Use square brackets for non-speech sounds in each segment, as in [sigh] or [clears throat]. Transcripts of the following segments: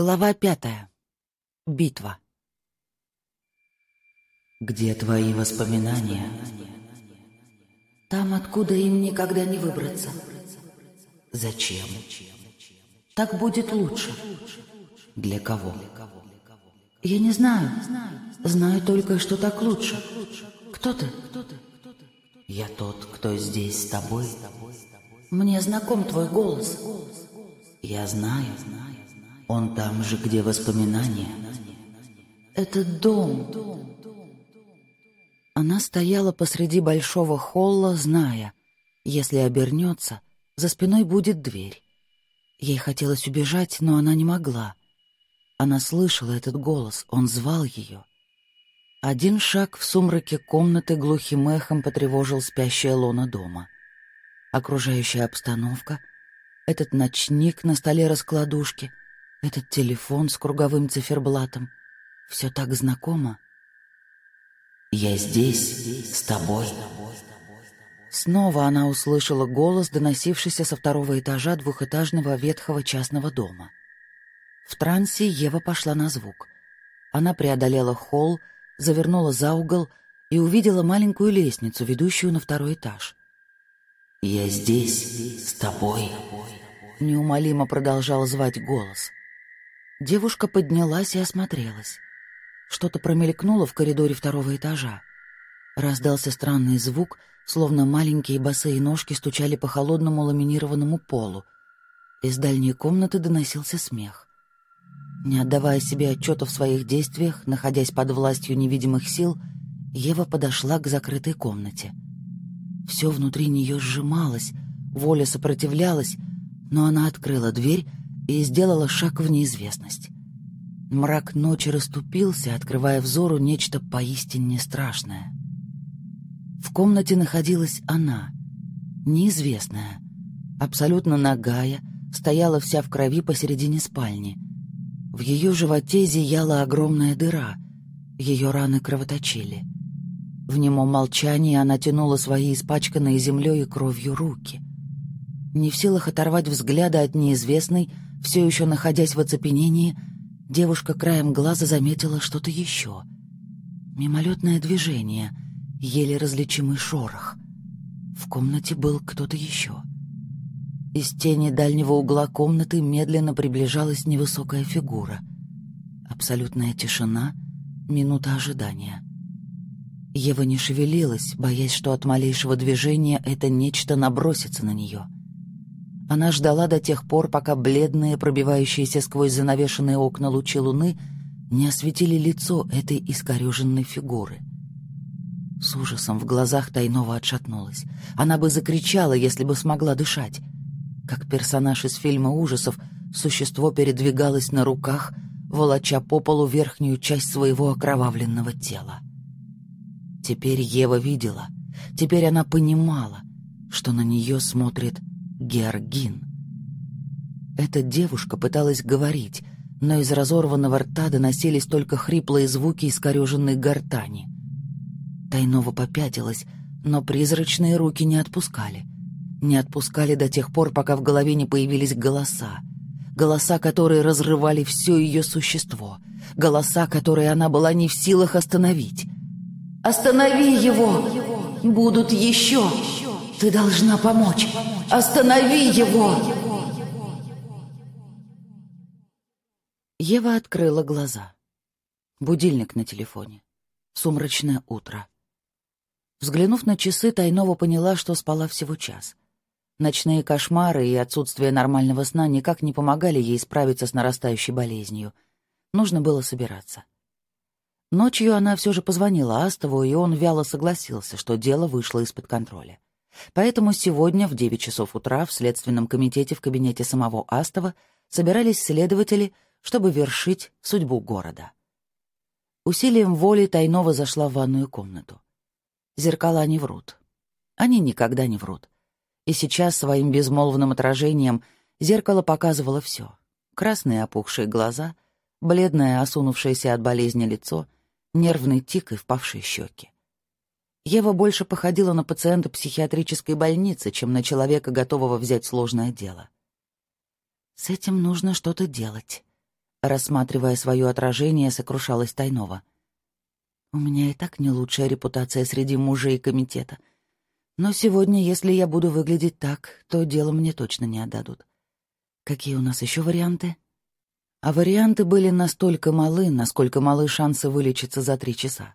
Глава пятая. Битва. Где твои воспоминания? Там, откуда им никогда не выбраться. Зачем? Так будет лучше. Для кого? Я не знаю. Знаю только, что так лучше. Кто ты? Я тот, кто здесь с тобой. Мне знаком твой голос. Я знаю. Он там же, где воспоминания. Это дом. Она стояла посреди большого холла, зная, если обернется, за спиной будет дверь. Ей хотелось убежать, но она не могла. Она слышала этот голос, он звал ее. Один шаг в сумраке комнаты глухим эхом потревожил спящее лоно дома. Окружающая обстановка, этот ночник на столе раскладушки, этот телефон с круговым циферблатом — все так знакомо. «Я здесь, с тобой». Снова она услышала голос, доносившийся со второго этажа двухэтажного ветхого частного дома. В трансе Ева пошла на звук. Она преодолела холл, завернула за угол и увидела маленькую лестницу, ведущую на второй этаж. «Я здесь, с тобой», — неумолимо продолжал звать голос. Девушка поднялась и осмотрелась. Что-то промелькнуло в коридоре второго этажа. Раздался странный звук, словно маленькие босые ножки стучали по холодному ламинированному полу. Из дальней комнаты доносился смех. Не отдавая себе отчета в своих действиях, находясь под властью невидимых сил, Ева подошла к закрытой комнате. Все внутри нее сжималось, воля сопротивлялась, но она открыла дверь и сделала шаг в неизвестность. Мрак ночи расступился, открывая взору нечто поистине страшное. В комнате находилась она, неизвестная, абсолютно нагая, стояла вся в крови посередине спальни. В ее животе зияла огромная дыра, ее раны кровоточили. В немом молчании она тянула свои испачканные землей и кровью руки. Не в силах оторвать взгляда от неизвестной, все еще находясь в оцепенении, девушка краем глаза заметила что-то еще. Мимолетное движение, еле различимый шорох. В комнате был кто-то еще. Из тени дальнего угла комнаты медленно приближалась невысокая фигура. Абсолютная тишина, минута ожидания. Ева не шевелилась, боясь, что от малейшего движения это нечто набросится на нее. Она ждала до тех пор, пока бледные, пробивающиеся сквозь занавешенные окна лучи луны не осветили лицо этой искореженной фигуры. С ужасом в глазах Тайнова отшатнулась. Она бы закричала, если бы смогла дышать. Как персонаж из фильма ужасов, существо передвигалось на руках, волоча по полу верхнюю часть своего окровавленного тела. Теперь Ева видела, теперь она понимала, что на нее смотрит Георгин. Эта девушка пыталась говорить, но из разорванного рта доносились только хриплые звуки искореженной гортани. Тайнова попятилась, но призрачные руки не отпускали. Не отпускали до тех пор, пока в голове не появились голоса. Голоса, которые разрывали все ее существо. Голоса, которые она была не в силах остановить. «Останови его! Будут еще! Ты должна помочь!» Останови его!» Ева открыла глаза. Будильник на телефоне. Сумрачное утро. Взглянув на часы, Тайнова поняла, что спала всего час. Ночные кошмары и отсутствие нормального сна никак не помогали ей справиться с нарастающей болезнью. Нужно было собираться. Ночью она все же позвонила Астову, и он вяло согласился, что дело вышло из-под контроля. Поэтому сегодня в 9 часов утра в Следственном комитете в кабинете самого Астова собирались следователи, чтобы вершить судьбу города. Усилием воли Тайнова зашла в ванную комнату. Зеркала не врут. Они никогда не врут. И сейчас своим безмолвным отражением зеркало показывало все. Красные опухшие глаза, бледное осунувшееся от болезни лицо, нервный тик и впавшие щеки. Ева больше походила на пациента психиатрической больницы, чем на человека, готового взять сложное дело. «С этим нужно что-то делать», — Рассматривая свое отражение, сокрушалась Тайнова. «У меня и так не лучшая репутация среди мужей комитета. Но сегодня, если я буду выглядеть так, то дело мне точно не отдадут. Какие у нас еще варианты?» А варианты были настолько малы, насколько малы шансы вылечиться за три часа.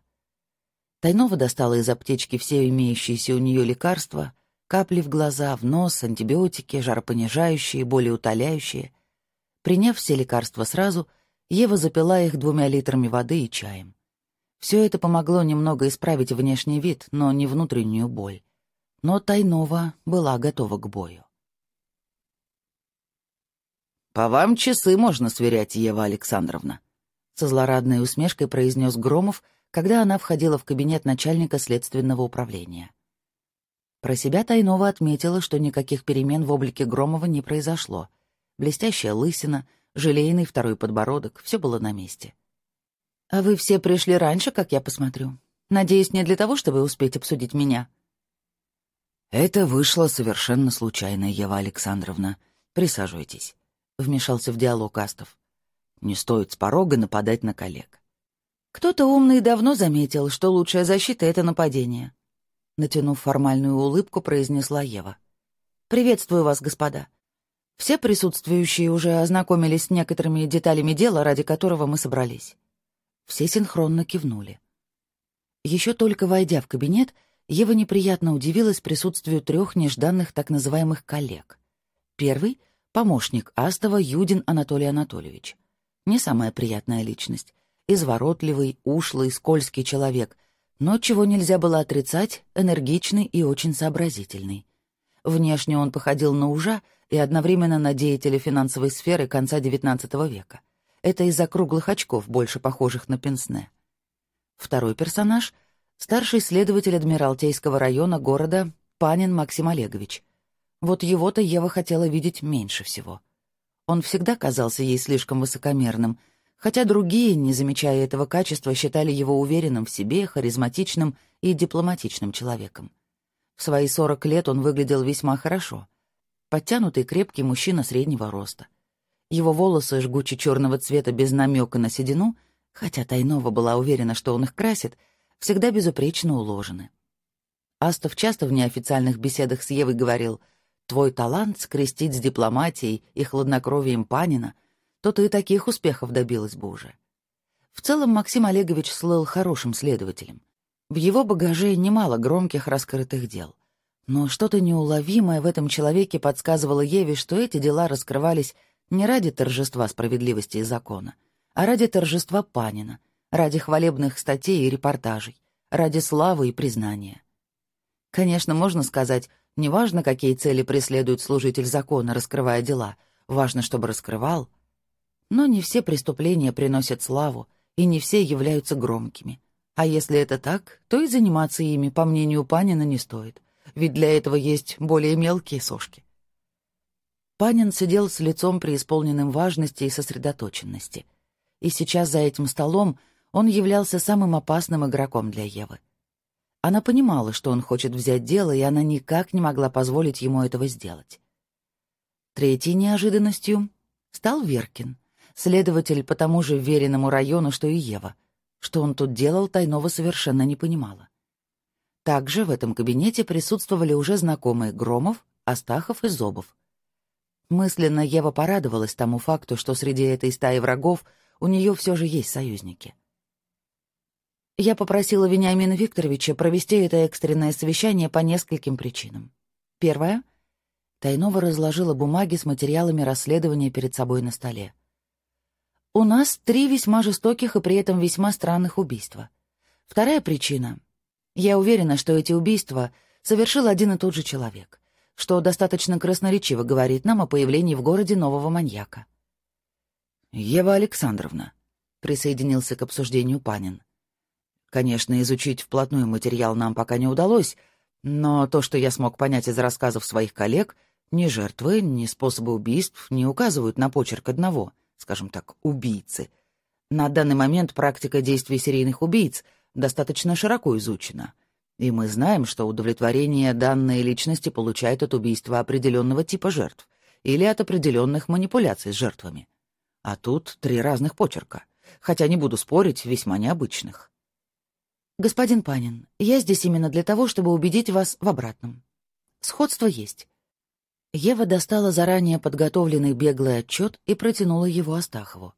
Тайнова достала из аптечки все имеющиеся у нее лекарства, капли в глаза, в нос, антибиотики, жаропонижающие, болеутоляющие. Приняв все лекарства сразу, Ева запила их двумя литрами воды и чаем. Все это помогло немного исправить внешний вид, но не внутреннюю боль. Но Тайнова была готова к бою. «По вам часы можно сверять, Ева Александровна», — со злорадной усмешкой произнес Громов, когда она входила в кабинет начальника следственного управления. Про себя Тайнова отметила, что никаких перемен в облике Громова не произошло. Блестящая лысина, желейный второй подбородок — все было на месте. «А вы все пришли раньше, как я посмотрю. Надеюсь, не для того, чтобы успеть обсудить меня?» «Это вышло совершенно случайно, Ева Александровна. Присаживайтесь», — вмешался в диалог Астов. «Не стоит с порога нападать на коллег». «Кто-то умный давно заметил, что лучшая защита — это нападение», натянув формальную улыбку, произнесла Ева. «Приветствую вас, господа. Все присутствующие уже ознакомились с некоторыми деталями дела, ради которого мы собрались». Все синхронно кивнули. Еще только войдя в кабинет, Ева неприятно удивилась присутствию трех нежданных так называемых коллег. Первый — помощник Астова Юдин Анатолий Анатольевич. Не самая приятная личность. Изворотливый, ушлый, скользкий человек — но чего нельзя было отрицать, энергичный и очень сообразительный. Внешне он походил на ужа и одновременно на деятеля финансовой сферы конца XIX века. Это из-за круглых очков, больше похожих на пенсне. Второй персонаж — старший следователь Адмиралтейского района города Панин Максим Олегович. Вот его-то Ева хотела видеть меньше всего. Он всегда казался ей слишком высокомерным — хотя другие, не замечая этого качества, считали его уверенным в себе, харизматичным и дипломатичным человеком. В свои сорок лет он выглядел весьма хорошо. Подтянутый крепкий мужчина среднего роста. Его волосы жгуче черного цвета без намека на седину, хотя Тайнова была уверена, что он их красит, всегда безупречно уложены. Астов часто в неофициальных беседах с Евой говорил «Твой талант скрестить с дипломатией и хладнокровием Панина — то ты и таких успехов добилась бы уже. В целом Максим Олегович слыл хорошим следователем. В его багаже немало громких раскрытых дел. Но что-то неуловимое в этом человеке подсказывало Еве, что эти дела раскрывались не ради торжества справедливости и закона, а ради торжества Панина, ради хвалебных статей и репортажей, ради славы и признания. Конечно, можно сказать, неважно, какие цели преследует служитель закона, раскрывая дела, важно, чтобы раскрывал — но не все преступления приносят славу, и не все являются громкими. А если это так, то и заниматься ими, по мнению Панина, не стоит, ведь для этого есть более мелкие сошки. Панин сидел с лицом преисполненным важности и сосредоточенности. И сейчас за этим столом он являлся самым опасным игроком для Евы. Она понимала, что он хочет взять дело, и она никак не могла позволить ему этого сделать. Третьей неожиданностью стал Веркин — Следователь по тому же веренному району, что и Ева. Что он тут делал, Тайнова совершенно не понимала. Также в этом кабинете присутствовали уже знакомые Громов, Астахов и Зобов. Мысленно Ева порадовалась тому факту, что среди этой стаи врагов у нее все же есть союзники. Я попросила Вениамина Викторовича провести это экстренное совещание по нескольким причинам. Первое. Тайнова разложила бумаги с материалами расследования перед собой на столе. У нас три весьма жестоких и при этом весьма странных убийства. Вторая причина. Я уверена, что эти убийства совершил один и тот же человек, что достаточно красноречиво говорит нам о появлении в городе нового маньяка. «Ева Александровна», — присоединился к обсуждению Панин. «Конечно, изучить вплотную материал нам пока не удалось, но то, что я смог понять из рассказов своих коллег, ни жертвы, ни способы убийств не указывают на почерк одного — скажем так, убийцы. На данный момент практика действий серийных убийц достаточно широко изучена, и мы знаем, что удовлетворение данной личности получает от убийства определенного типа жертв или от определенных манипуляций с жертвами. А тут три разных почерка, хотя не буду спорить, весьма необычных. «Господин Панин, я здесь именно для того, чтобы убедить вас в обратном. Сходство есть». Ева достала заранее подготовленный беглый отчет и протянула его Астахову.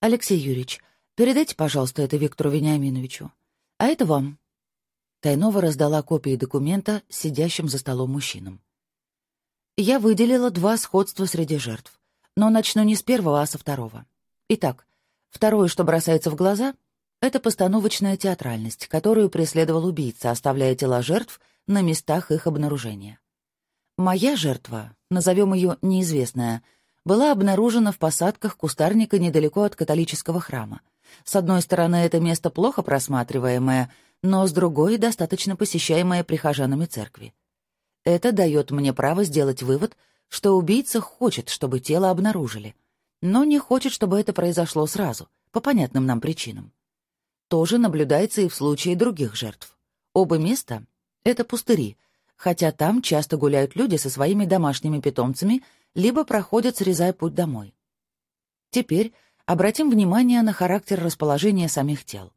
«Алексей Юрьевич, передайте, пожалуйста, это Виктору Вениаминовичу. А это вам». Тайнова раздала копии документа сидящим за столом мужчинам. Я выделила два сходства среди жертв, но начну не с первого, а со второго. Итак, второе, что бросается в глаза, это постановочная театральность, которую преследовал убийца, оставляя тела жертв на местах их обнаружения. Моя жертва, назовем ее неизвестная, была обнаружена в посадках кустарника недалеко от католического храма. С одной стороны, это место плохо просматриваемое, но с другой — достаточно посещаемое прихожанами церкви. Это дает мне право сделать вывод, что убийца хочет, чтобы тело обнаружили, но не хочет, чтобы это произошло сразу, по понятным нам причинам. Тоже наблюдается и в случае других жертв. Оба места — это пустыри, хотя там часто гуляют люди со своими домашними питомцами — либо проходят, срезая путь домой. Теперь обратим внимание на характер расположения самих тел.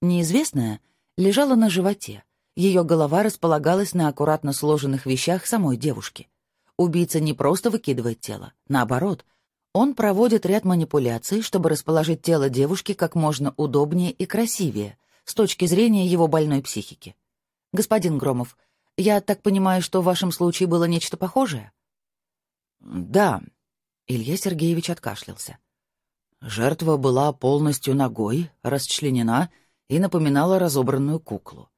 Неизвестная лежала на животе, ее голова располагалась на аккуратно сложенных вещах самой девушки. Убийца не просто выкидывает тело, наоборот, он проводит ряд манипуляций, чтобы расположить тело девушки как можно удобнее и красивее, с точки зрения его больной психики. Господин Громов, я так понимаю, что в вашем случае было нечто похожее? «Да», — Илья Сергеевич откашлялся. Жертва была полностью ногой, расчленена и напоминала разобранную куклу.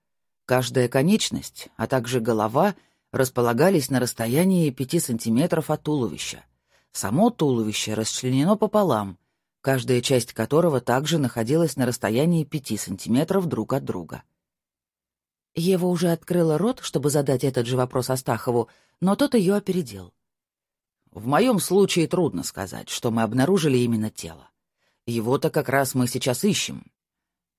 Каждая конечность, а также голова располагались на расстоянии пяти сантиметров от туловища. Само туловище расчленено пополам, каждая часть которого также находилась на расстоянии пяти сантиметров друг от друга. Ева уже открыла рот, чтобы задать этот же вопрос Астахову, но тот ее опередил. В моем случае трудно сказать, что мы обнаружили именно тело. Его-то как раз мы сейчас ищем.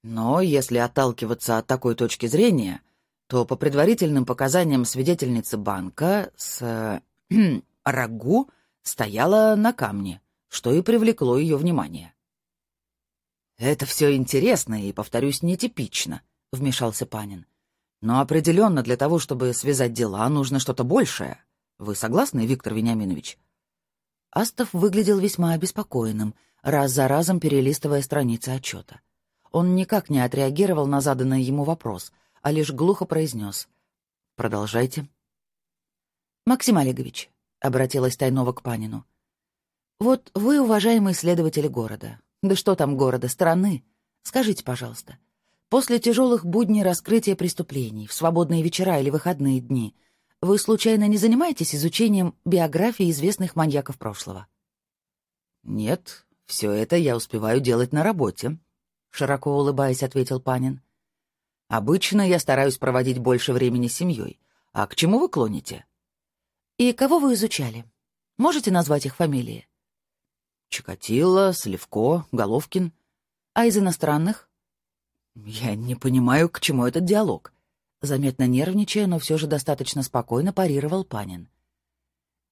Но если отталкиваться от такой точки зрения, то по предварительным показаниям свидетельницы банка с [clears throat] рагу стояла на камне, что и привлекло ее внимание. «Это все интересно и, повторюсь, нетипично», — вмешался Панин. «Но определенно для того, чтобы связать дела, нужно что-то большее. Вы согласны, Виктор Вениаминович?» Астов выглядел весьма обеспокоенным, раз за разом перелистывая страницы отчета. Он никак не отреагировал на заданный ему вопрос, а лишь глухо произнес. «Продолжайте». «Максим Олегович», — обратилась Тайнова к Панину, — «вот вы, уважаемый следователь города, да что там города, страны, скажите, пожалуйста, после тяжелых будней раскрытия преступлений, в свободные вечера или выходные дни — вы случайно не занимаетесь изучением биографии известных маньяков прошлого? Нет, все это я успеваю делать на работе, широко улыбаясь, ответил Панин. Обычно я стараюсь проводить больше времени с семьей. А к чему вы клоните? И кого вы изучали? Можете назвать их фамилии? Чикатило, Сливко, Головкин. А из иностранных? Я не понимаю, к чему этот диалог. Заметно нервничая, но все же достаточно спокойно парировал Панин.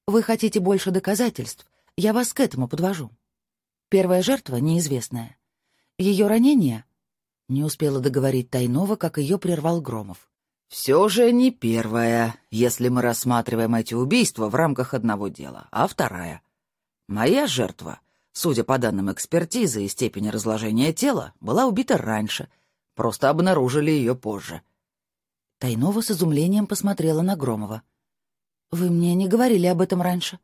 «Вы хотите больше доказательств? Я вас к этому подвожу. Первая жертва неизвестная. Ее ранение...» Не успела договорить Тайнова, как ее прервал Громов. «Все же не первая, если мы рассматриваем эти убийства в рамках одного дела, а вторая. Моя жертва, судя по данным экспертизы и степени разложения тела, была убита раньше, просто обнаружили ее позже. Тайнова с изумлением посмотрела на Громова. «Вы мне не говорили об этом раньше?»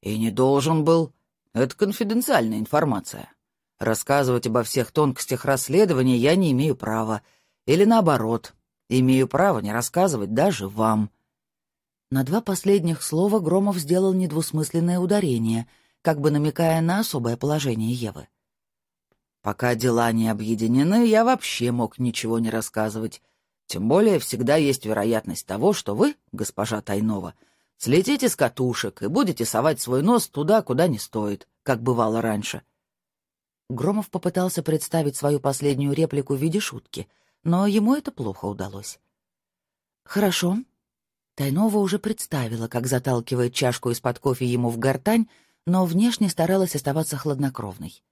«И не должен был. Это конфиденциальная информация. Рассказывать обо всех тонкостях расследования я не имею права. Или наоборот, имею право не рассказывать даже вам». На два последних слова Громов сделал недвусмысленное ударение, как бы намекая на особое положение Евы. «Пока дела не объединены, я вообще мог ничего не рассказывать. Тем более всегда есть вероятность того, что вы, госпожа Тайнова, слетите с катушек и будете совать свой нос туда, куда не стоит, как бывало раньше. Громов попытался представить свою последнюю реплику в виде шутки, но ему это плохо удалось. «Хорошо». Тайнова уже представила, как заталкивает чашку из-под кофе ему в гортань, но внешне старалась оставаться хладнокровной.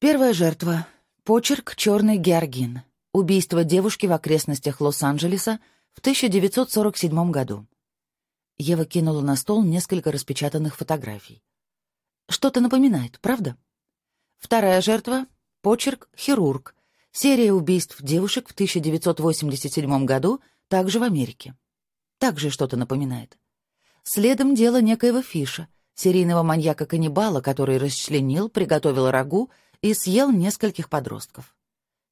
Первая жертва — почерк «Черный георгин». Убийство девушки в окрестностях Лос-Анджелеса в 1947 году. Ева кинула на стол несколько распечатанных фотографий. Что-то напоминает, правда? Вторая жертва — почерк «Хирург». Серия убийств девушек в 1987 году, также в Америке. Также что-то напоминает. Следом дело некоего Фиша, серийного маньяка-каннибала, который расчленил, приготовил рагу и съел нескольких подростков.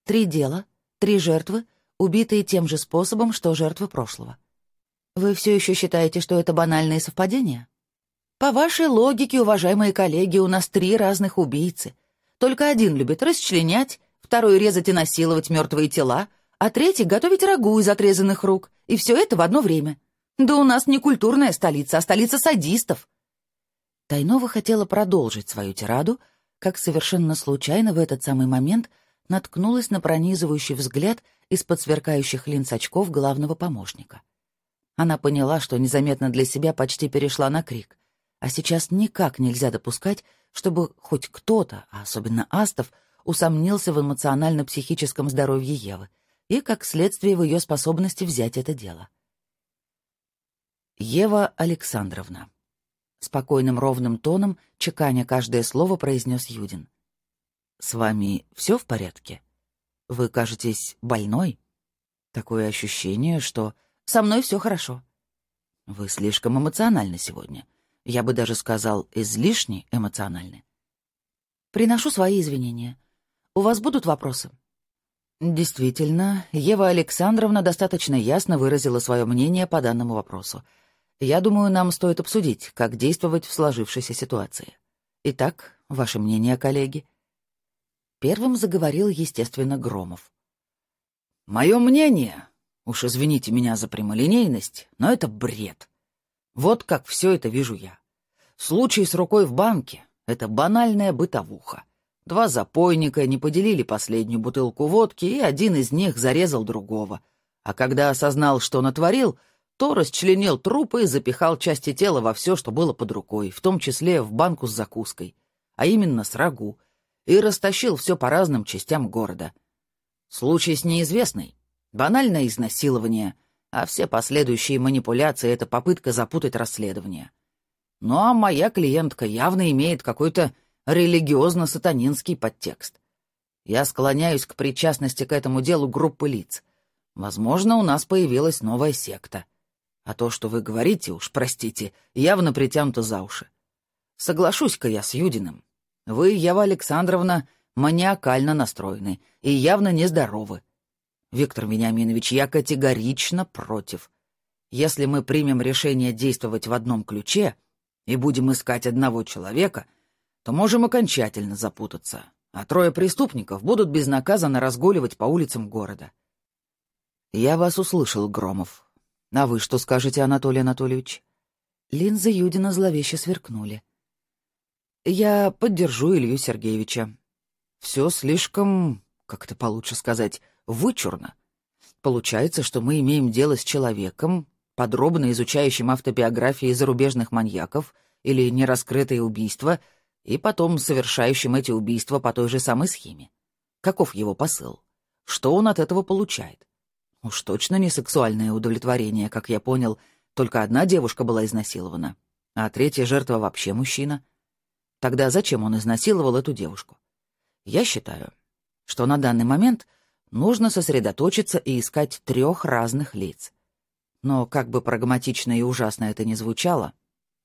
Три дела, три жертвы, убитые тем же способом, что жертвы прошлого. Вы все еще считаете, что это банальные совпадения? По вашей логике, уважаемые коллеги, у нас три разных убийцы. Только один любит расчленять, второй — резать и насиловать мертвые тела, а третий — готовить рагу из отрезанных рук. И все это в одно время. Да у нас не культурная столица, а столица садистов. Тайнова хотела продолжить свою тираду, как совершенно случайно в этот самый момент наткнулась на пронизывающий взгляд из-под сверкающих линз очков главного помощника. Она поняла, что незаметно для себя почти перешла на крик. А сейчас никак нельзя допускать, чтобы хоть кто-то, а особенно Астов, усомнился в эмоционально-психическом здоровье Евы и, как следствие, в ее способности взять это дело. Ева Александровна. Спокойным ровным тоном, чеканя каждое слово, произнес Юдин. «С вами все в порядке? Вы кажетесь больной? Такое ощущение, что со мной все хорошо. Вы слишком эмоциональны сегодня я бы даже сказал, излишне эмоциональны. Приношу свои извинения. У вас будут вопросы? Действительно, Ева Александровна достаточно ясно выразила свое мнение по данному вопросу. Я думаю, нам стоит обсудить, как действовать в сложившейся ситуации. Итак, ваше мнение, коллеги? Первым заговорил, естественно, Громов. «Мое мнение, уж извините меня за прямолинейность, но это бред. Вот как все это вижу я. Случай с рукой в банке — это банальная бытовуха. Два запойника не поделили последнюю бутылку водки, и один из них зарезал другого. А когда осознал, что натворил, то расчленил трупы и запихал части тела во все, что было под рукой, в том числе в банку с закуской, а именно с рагу, и растащил все по разным частям города. Случай с неизвестной. Банальное изнасилование — а все последующие манипуляции — это попытка запутать расследование. Ну а моя клиентка явно имеет какой-то религиозно-сатанинский подтекст. Я склоняюсь к причастности к этому делу группы лиц. Возможно, у нас появилась новая секта. А то, что вы говорите, уж простите, явно притянуто за уши. Соглашусь-ка я с Юдиным. Вы, Ява Александровна, маниакально настроены и явно нездоровы. Виктор Вениаминович, я категорично против. Если мы примем решение действовать в одном ключе и будем искать одного человека, то можем окончательно запутаться, а трое преступников будут безнаказанно разгуливать по улицам города. Я вас услышал, Громов. А вы что скажете, Анатолий Анатольевич? Линзы Юдина зловеще сверкнули. Я поддержу Илью Сергеевича. Все слишком, как это получше сказать, вычурно. Получается, что мы имеем дело с человеком, подробно изучающим автобиографии зарубежных маньяков или нераскрытые убийства, и потом совершающим эти убийства по той же самой схеме. Каков его посыл? Что он от этого получает? Уж точно не сексуальное удовлетворение, как я понял, только одна девушка была изнасилована, а третья жертва вообще мужчина. Тогда зачем он изнасиловал эту девушку? Я считаю, что на данный момент — нужно сосредоточиться и искать трех разных лиц. Но как бы прагматично и ужасно это ни звучало,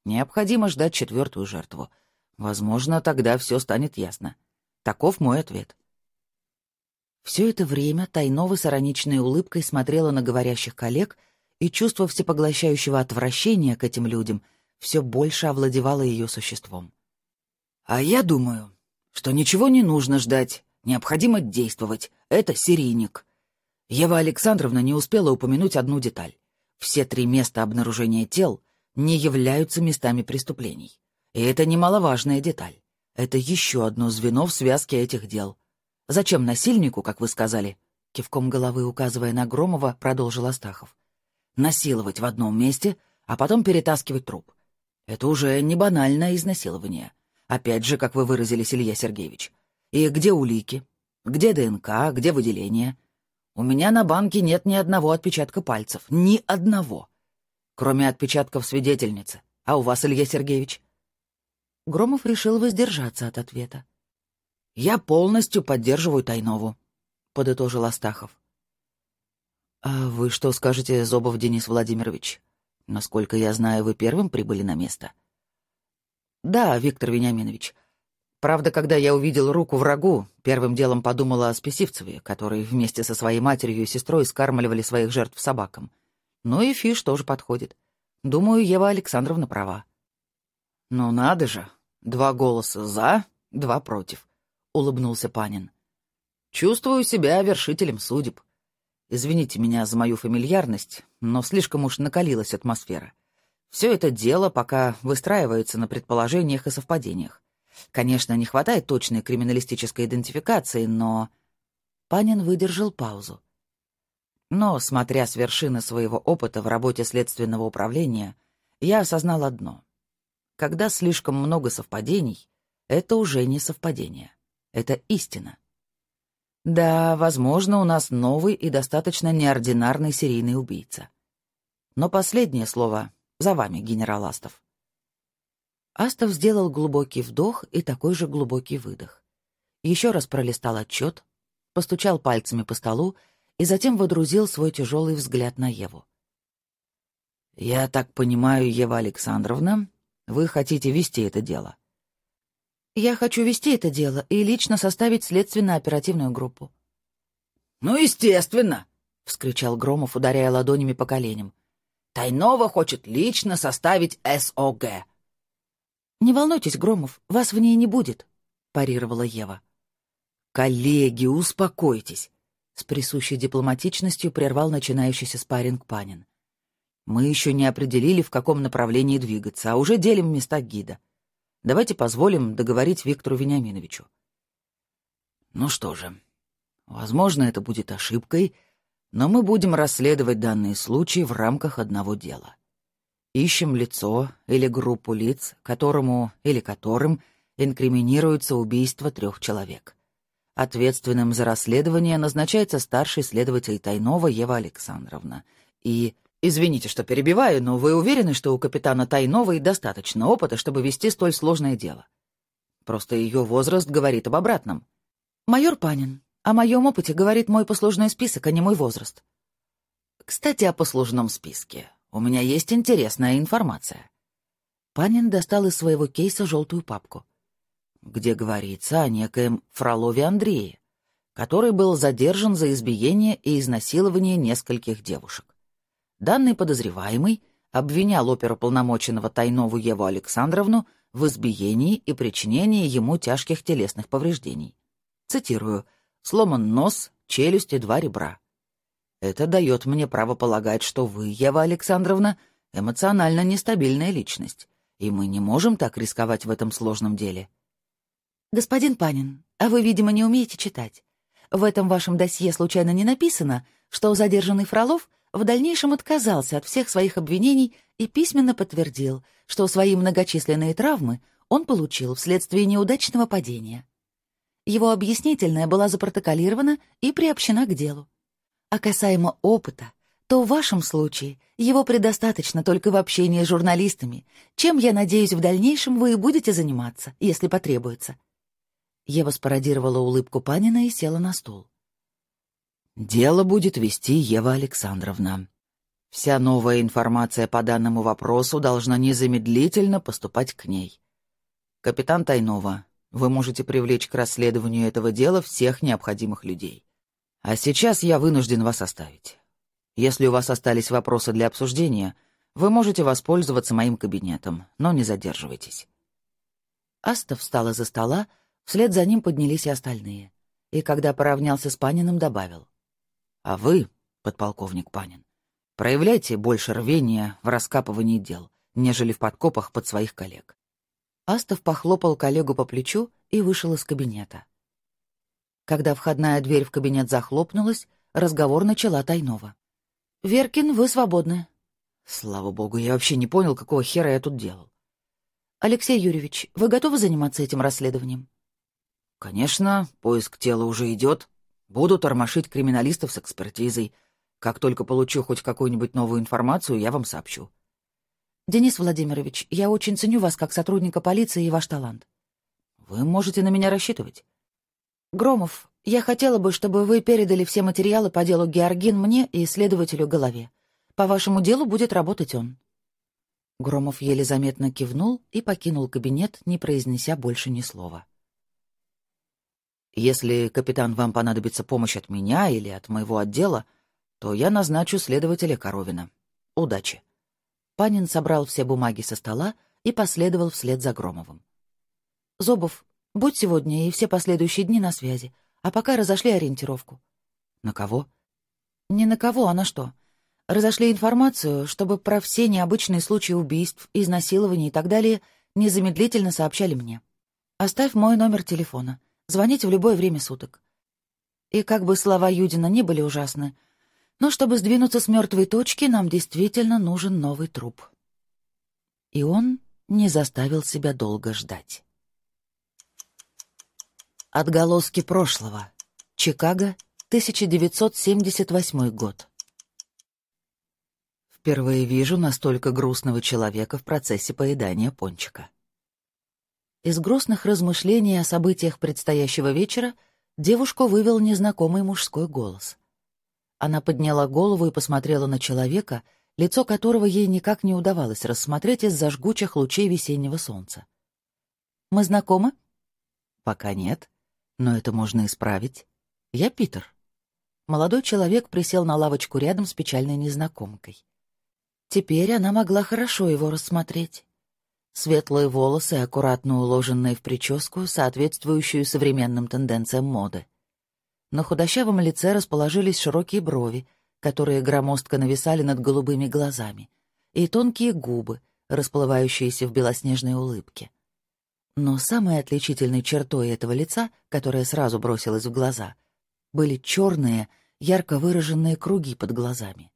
необходимо ждать четвертую жертву. Возможно, тогда все станет ясно. Таков мой ответ. Все это время Тайнова с ироничной улыбкой смотрела на говорящих коллег, и чувство всепоглощающего отвращения к этим людям все больше овладевало ее существом. «А я думаю, что ничего не нужно ждать, необходимо действовать, это серийник. Ева Александровна не успела упомянуть одну деталь. Все три места обнаружения тел не являются местами преступлений. И это немаловажная деталь. Это еще одно звено в связке этих дел. Зачем насильнику, как вы сказали, кивком головы указывая на Громова, продолжил Астахов. Насиловать в одном месте, а потом перетаскивать труп. Это уже не банальное изнасилование. Опять же, как вы выразились, Илья Сергеевич. И где улики? Где ДНК? Где выделение? У меня на банке нет ни одного отпечатка пальцев. Ни одного. Кроме отпечатков свидетельницы. А у вас, Илья Сергеевич? Громов решил воздержаться от ответа. «Я полностью поддерживаю Тайнову», — подытожил Астахов. «А вы что скажете, Зобов Денис Владимирович? Насколько я знаю, вы первым прибыли на место». «Да, Виктор Вениаминович. Правда, когда я увидел руку врагу, первым делом подумала о Списивцеве, который вместе со своей матерью и сестрой скармливали своих жертв собакам. Ну и Фиш тоже подходит. Думаю, Ева Александровна права». «Ну надо же! Два голоса «за», два «против», — улыбнулся Панин. «Чувствую себя вершителем судеб». Извините меня за мою фамильярность, но слишком уж накалилась атмосфера. Все это дело пока выстраивается на предположениях и совпадениях. Конечно, не хватает точной криминалистической идентификации, но... Панин выдержал паузу. Но, смотря с вершины своего опыта в работе следственного управления, я осознал одно. Когда слишком много совпадений, это уже не совпадение. Это истина. Да, возможно, у нас новый и достаточно неординарный серийный убийца. Но последнее слово за вами, генерал Астов. Астов сделал глубокий вдох и такой же глубокий выдох. Еще раз пролистал отчет, постучал пальцами по столу и затем водрузил свой тяжелый взгляд на Еву. «Я так понимаю, Ева Александровна, вы хотите вести это дело?» Я хочу вести это дело и лично составить следственно-оперативную группу. «Ну, естественно!» — вскричал Громов, ударяя ладонями по коленям. «Тайнова хочет лично составить СОГ». «Не волнуйтесь, Громов, вас в ней не будет», — парировала Ева. «Коллеги, успокойтесь!» — с присущей дипломатичностью прервал начинающийся спарринг Панин. «Мы еще не определили, в каком направлении двигаться, а уже делим места гида. Давайте позволим договорить Виктору Вениаминовичу. Ну что же, возможно, это будет ошибкой, но мы будем расследовать данные случаи в рамках одного дела. Ищем лицо или группу лиц, которому или которым инкриминируется убийство трех человек. Ответственным за расследование назначается старший следователь Тайнова Ева Александровна. И «Извините, что перебиваю, но вы уверены, что у капитана Тайновой достаточно опыта, чтобы вести столь сложное дело? Просто ее возраст говорит об обратном». «Майор Панин, о моем опыте говорит мой послужной список, а не мой возраст». «Кстати, о послужном списке. У меня есть интересная информация». Панин достал из своего кейса желтую папку. Где говорится о некоем Фролове Андрее, который был задержан за избиение и изнасилование нескольких девушек. Данный подозреваемый обвинял оперуполномоченного Тайнову Еву Александровну в избиении и причинении ему тяжких телесных повреждений. Цитирую «сломан нос, челюсть и два ребра». Это дает мне право полагать, что вы, Ева Александровна, эмоционально нестабильная личность, и мы не можем так рисковать в этом сложном деле. Господин Панин, а вы, видимо, не умеете читать. В этом вашем досье случайно не написано, что задержанный Фролов — в дальнейшем отказался от всех своих обвинений и письменно подтвердил, что свои многочисленные травмы он получил вследствие неудачного падения. Его объяснительная была запротоколирована и приобщена к делу. А касаемо опыта, то в вашем случае его предостаточно только в общении с журналистами, чем, я надеюсь, в дальнейшем вы и будете заниматься, если потребуется. Ева спародировала улыбку Панина и села на стул. Дело будет вести Ева Александровна. Вся новая информация по данному вопросу должна незамедлительно поступать к ней. Капитан Тайнова, вы можете привлечь к расследованию этого дела всех необходимых людей. А сейчас я вынужден вас оставить. Если у вас остались вопросы для обсуждения, вы можете воспользоваться моим кабинетом, но не задерживайтесь. Астов встал из-за стола, вслед за ним поднялись и остальные. И когда поравнялся с Паниным, добавил. А вы, подполковник Панин, проявляйте больше рвения в раскапывании дел, нежели в подкопах под своих коллег. Астов похлопал коллегу по плечу и вышел из кабинета. Когда входная дверь в кабинет захлопнулась, разговор начала Тайнова. «Веркин, вы свободны». «Слава богу, я вообще не понял, какого хера я тут делал. Алексей Юрьевич, вы готовы заниматься этим расследованием? Конечно, поиск тела уже идет. Буду тормошить криминалистов с экспертизой. Как только получу хоть какую-нибудь новую информацию, я вам сообщу. Денис Владимирович, я очень ценю вас как сотрудника полиции и ваш талант. Вы можете на меня рассчитывать. Громов, я хотела бы, чтобы вы передали все материалы по делу Георгин мне и следователю Голове. По вашему делу будет работать он. Громов еле заметно кивнул и покинул кабинет, не произнеся больше ни слова. «Если, капитан, вам понадобится помощь от меня или от моего отдела, то я назначу следователя Коровина. Удачи!» Панин собрал все бумаги со стола и последовал вслед за Громовым. «Зобов, будь сегодня и все последующие дни на связи, а пока разошли ориентировку». «На кого?» «Не на кого, а на что. Разошли информацию, чтобы про все необычные случаи убийств, изнасилований и так далее незамедлительно сообщали мне. Оставь мой номер телефона. Звоните в любое время суток. И как бы слова Юдина не были ужасны, но чтобы сдвинуться с мертвой точки, нам действительно нужен новый труп. И он не заставил себя долго ждать. Отголоски прошлого. Чикаго, 1978 год. Впервые вижу настолько грустного человека в процессе поедания пончика. Из грустных размышлений о событиях предстоящего вечера девушку вывел незнакомый мужской голос. Она подняла голову и посмотрела на человека, лицо которого ей никак не удавалось рассмотреть из-за жгучих лучей весеннего солнца. «Мы знакомы?» «Пока нет, но это можно исправить. Я Питер». Молодой человек присел на лавочку рядом с печальной незнакомкой. Теперь она могла хорошо его рассмотреть. Светлые волосы, аккуратно уложенные в прическу, соответствующую современным тенденциям моды. На худощавом лице расположились широкие брови, которые громоздко нависали над голубыми глазами, и тонкие губы, расплывающиеся в белоснежной улыбке. Но самой отличительной чертой этого лица, которая сразу бросилась в глаза, были черные, ярко выраженные круги под глазами.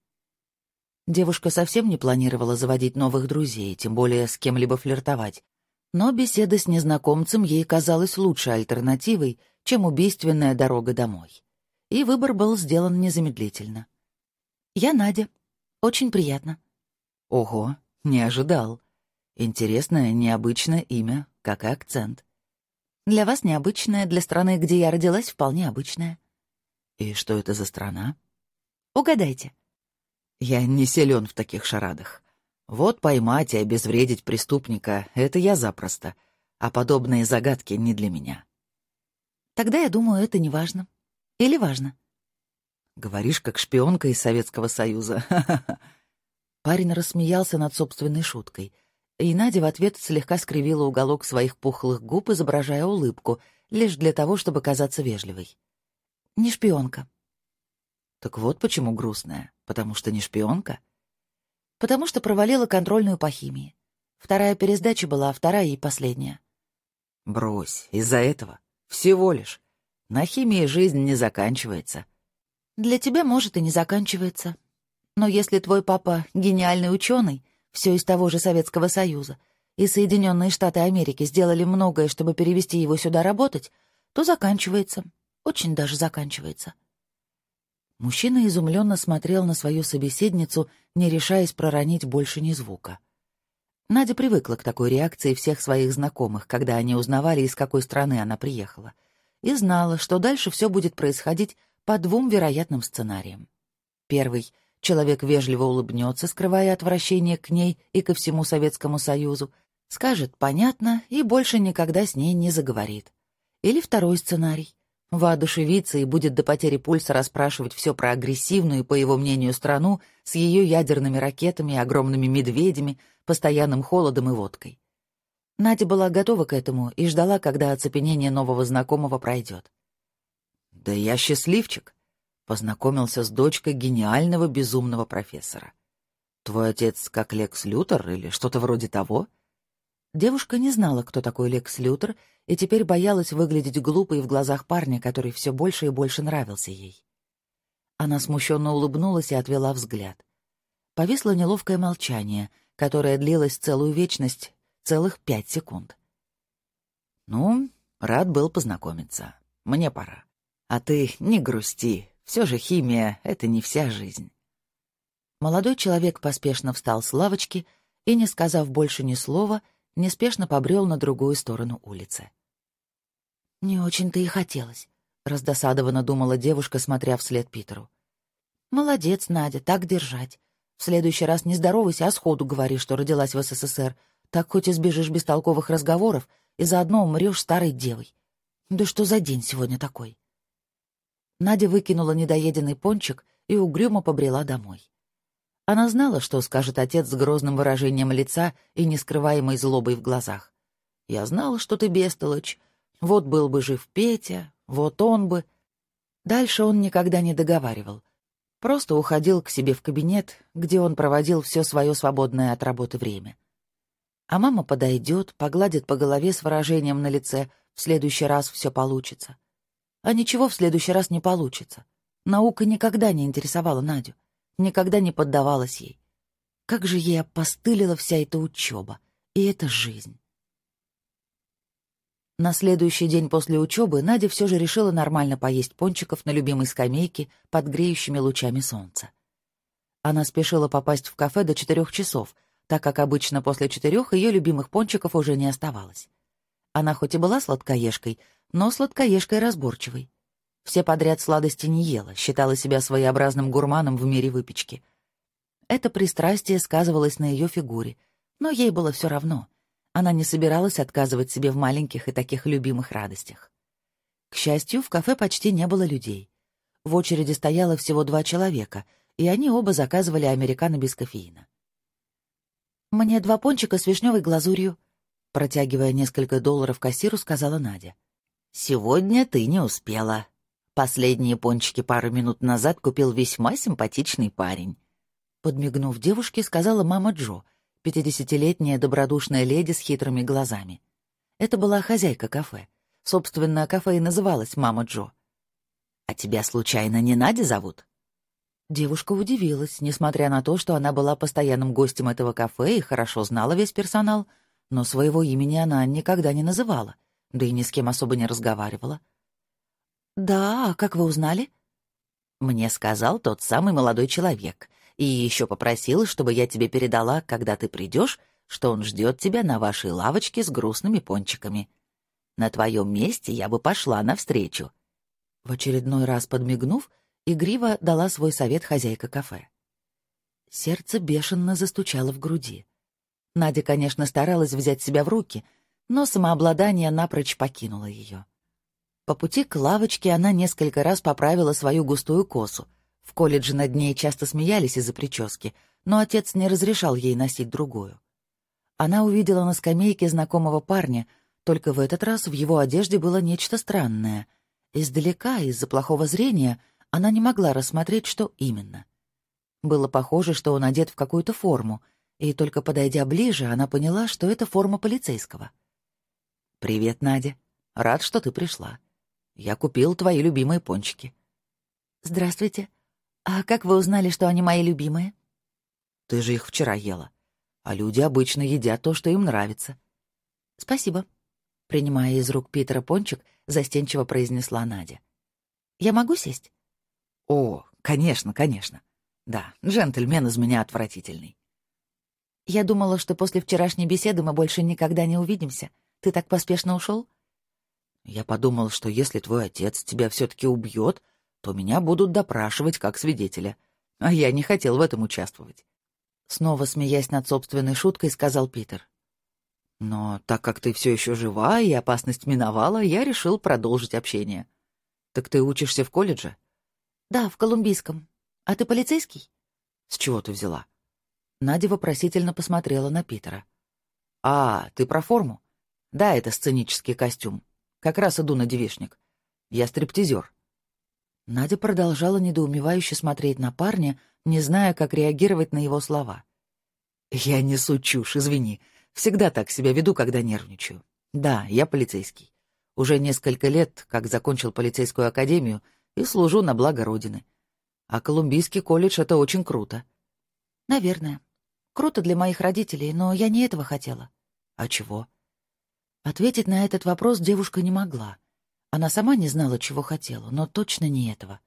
Девушка совсем не планировала заводить новых друзей, тем более с кем-либо флиртовать. Но беседа с незнакомцем ей казалась лучшей альтернативой, чем убийственная дорога домой. И выбор был сделан незамедлительно. «Я Надя. Очень приятно». «Ого, не ожидал. Интересное, необычное имя, как и акцент». «Для вас необычное, для страны, где я родилась, вполне обычное». «И что это за страна?» «Угадайте». Я не силен в таких шарадах. Вот поймать и обезвредить преступника — это я запросто, а подобные загадки не для меня. Тогда я думаю, это не важно. Или важно? Говоришь, как шпионка из Советского Союза. [laughs] Парень рассмеялся над собственной шуткой, и Надя в ответ слегка скривила уголок своих пухлых губ, изображая улыбку, лишь для того, чтобы казаться вежливой. «Не шпионка», так вот почему грустная. Потому что не шпионка? Потому что провалила контрольную по химии. Вторая пересдача была, вторая и последняя. Брось, из-за этого. Всего лишь. На химии жизнь не заканчивается. Для тебя, может, и не заканчивается. Но если твой папа гениальный ученый, все из того же Советского Союза, и Соединенные Штаты Америки сделали многое, чтобы перевести его сюда работать, то заканчивается. Очень даже заканчивается. Мужчина изумленно смотрел на свою собеседницу, не решаясь проронить больше ни звука. Надя привыкла к такой реакции всех своих знакомых, когда они узнавали, из какой страны она приехала, и знала, что дальше все будет происходить по двум вероятным сценариям. Первый — человек вежливо улыбнется, скрывая отвращение к ней и ко всему Советскому Союзу, скажет «понятно» и больше никогда с ней не заговорит. Или второй сценарий воодушевится и будет до потери пульса расспрашивать все про агрессивную, по его мнению, страну с ее ядерными ракетами, огромными медведями, постоянным холодом и водкой. Надя была готова к этому и ждала, когда оцепенение нового знакомого пройдет. «Да я счастливчик!» — познакомился с дочкой гениального безумного профессора. «Твой отец как Лекс Лютер или что-то вроде того?» Девушка не знала, кто такой Лекс Лютер, и теперь боялась выглядеть глупой в глазах парня, который все больше и больше нравился ей. Она смущенно улыбнулась и отвела взгляд. Повисло неловкое молчание, которое длилось целую вечность, целых пять секунд. «Ну, рад был познакомиться. Мне пора. А ты не грусти, все же химия — это не вся жизнь». Молодой человек поспешно встал с лавочки и, не сказав больше ни слова, неспешно побрел на другую сторону улицы. «Не очень-то и хотелось», — раздосадованно думала девушка, смотря вслед Питеру. «Молодец, Надя, так держать. В следующий раз не здоровайся, а сходу говори, что родилась в СССР. Так хоть избежишь бестолковых разговоров и заодно умрешь старой девой. Да что за день сегодня такой?» Надя выкинула недоеденный пончик и угрюмо побрела домой. Она знала, что скажет отец с грозным выражением лица и нескрываемой злобой в глазах. «Я знала, что ты бестолочь. Вот был бы жив Петя, вот он бы...» Дальше он никогда не договаривал. Просто уходил к себе в кабинет, где он проводил все свое свободное от работы время. А мама подойдет, погладит по голове с выражением на лице «в следующий раз все получится». А ничего в следующий раз не получится. Наука никогда не интересовала Надю, никогда не поддавалась ей. Как же ей опостылила вся эта учеба и эта жизнь. На следующий день после учебы Надя все же решила нормально поесть пончиков на любимой скамейке под греющими лучами солнца. Она спешила попасть в кафе до четырех часов, так как обычно после четырех ее любимых пончиков уже не оставалось. Она хоть и была сладкоежкой, но сладкоежкой разборчивой. Все подряд сладости не ела, считала себя своеобразным гурманом в мире выпечки. Это пристрастие сказывалось на ее фигуре, но ей было все равно — она не собиралась отказывать себе в маленьких и таких любимых радостях. К счастью, в кафе почти не было людей. В очереди стояло всего два человека, и они оба заказывали американо без кофеина. «Мне два пончика с вишневой глазурью», — протягивая несколько долларов кассиру, сказала Надя. «Сегодня ты не успела. Последние пончики пару минут назад купил весьма симпатичный парень». Подмигнув девушке, сказала мама Джо — пятидесятилетняя добродушная леди с хитрыми глазами. Это была хозяйка кафе. Собственно, кафе и называлось «Мама Джо». «А тебя, случайно, не Надя зовут?» Девушка удивилась, несмотря на то, что она была постоянным гостем этого кафе и хорошо знала весь персонал, но своего имени она никогда не называла, да и ни с кем особо не разговаривала. «Да, как вы узнали?» «Мне сказал тот самый молодой человек. И еще попросил, чтобы я тебе передала, когда ты придешь, что он ждет тебя на вашей лавочке с грустными пончиками. На твоем месте я бы пошла навстречу». В очередной раз подмигнув, игриво дала свой совет хозяйка кафе. Сердце бешено застучало в груди. Надя, конечно, старалась взять себя в руки, но самообладание напрочь покинуло ее. По пути к лавочке она несколько раз поправила свою густую косу, в колледже над ней часто смеялись из-за прически, но отец не разрешал ей носить другую. Она увидела на скамейке знакомого парня, только в этот раз в его одежде было нечто странное. Издалека, из-за плохого зрения, она не могла рассмотреть, что именно. Было похоже, что он одет в какую-то форму, и только подойдя ближе, она поняла, что это форма полицейского. «Привет, Надя. Рад, что ты пришла. Я купил твои любимые пончики». «Здравствуйте. «А как вы узнали, что они мои любимые?» «Ты же их вчера ела. А люди обычно едят то, что им нравится». «Спасибо», — принимая из рук Питера пончик, застенчиво произнесла Надя. «Я могу сесть?» «О, конечно, конечно. Да, джентльмен из меня отвратительный». «Я думала, что после вчерашней беседы мы больше никогда не увидимся. Ты так поспешно ушел?» «Я подумал, что если твой отец тебя все-таки убьет, то меня будут допрашивать как свидетеля. А я не хотел в этом участвовать. Снова смеясь над собственной шуткой, сказал Питер. Но так как ты все еще жива и опасность миновала, я решил продолжить общение. Так ты учишься в колледже? Да, в Колумбийском. А ты полицейский? С чего ты взяла? Надя вопросительно посмотрела на Питера. А, ты про форму? Да, это сценический костюм. Как раз иду на девишник. Я стриптизер. Надя продолжала недоумевающе смотреть на парня, не зная, как реагировать на его слова. «Я несу чушь, извини. Всегда так себя веду, когда нервничаю. Да, я полицейский. Уже несколько лет, как закончил полицейскую академию, и служу на благо Родины. А Колумбийский колледж — это очень круто». «Наверное. Круто для моих родителей, но я не этого хотела». А чего? Ответить на этот вопрос девушка не могла. Она сама не знала, чего хотела, но точно не этого.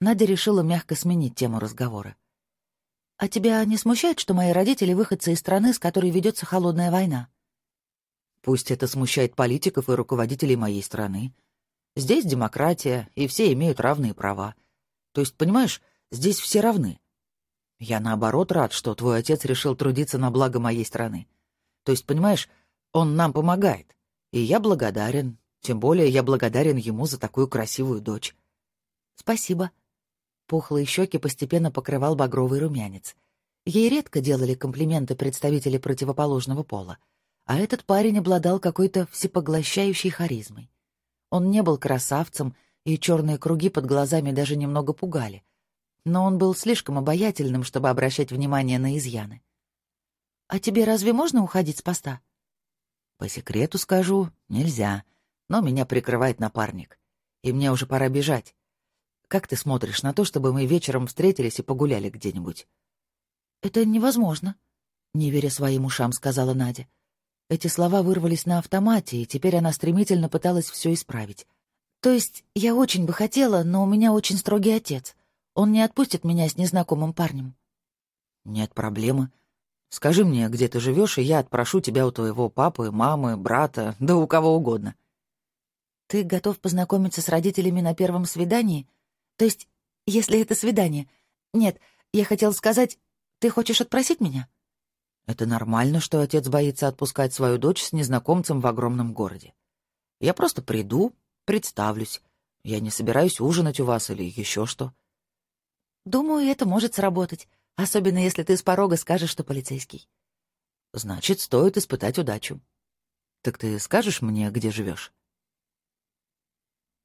Надя решила мягко сменить тему разговора. «А тебя не смущает, что мои родители выходцы из страны, с которой ведется холодная война?» «Пусть это смущает политиков и руководителей моей страны. Здесь демократия, и все имеют равные права. То есть, понимаешь, здесь все равны. Я, наоборот, рад, что твой отец решил трудиться на благо моей страны. То есть, понимаешь, он нам помогает. И я благодарен. Тем более я благодарен ему за такую красивую дочь». «Спасибо», Пухлые щеки постепенно покрывал багровый румянец. Ей редко делали комплименты представители противоположного пола, а этот парень обладал какой-то всепоглощающей харизмой. Он не был красавцем, и черные круги под глазами даже немного пугали. Но он был слишком обаятельным, чтобы обращать внимание на изъяны. «А тебе разве можно уходить с поста?» «По секрету скажу, нельзя, но меня прикрывает напарник, и мне уже пора бежать. Как ты смотришь на то, чтобы мы вечером встретились и погуляли где-нибудь?» «Это невозможно», — не веря своим ушам, сказала Надя. Эти слова вырвались на автомате, и теперь она стремительно пыталась все исправить. «То есть я очень бы хотела, но у меня очень строгий отец. Он не отпустит меня с незнакомым парнем». «Нет проблемы. Скажи мне, где ты живешь, и я отпрошу тебя у твоего папы, мамы, брата, да у кого угодно». «Ты готов познакомиться с родителями на первом свидании?» То есть, если это свидание... Нет, я хотел сказать, ты хочешь отпросить меня?» «Это нормально, что отец боится отпускать свою дочь с незнакомцем в огромном городе. Я просто приду, представлюсь. Я не собираюсь ужинать у вас или еще что». «Думаю, это может сработать, особенно если ты с порога скажешь, что полицейский». «Значит, стоит испытать удачу. Так ты скажешь мне, где живешь?»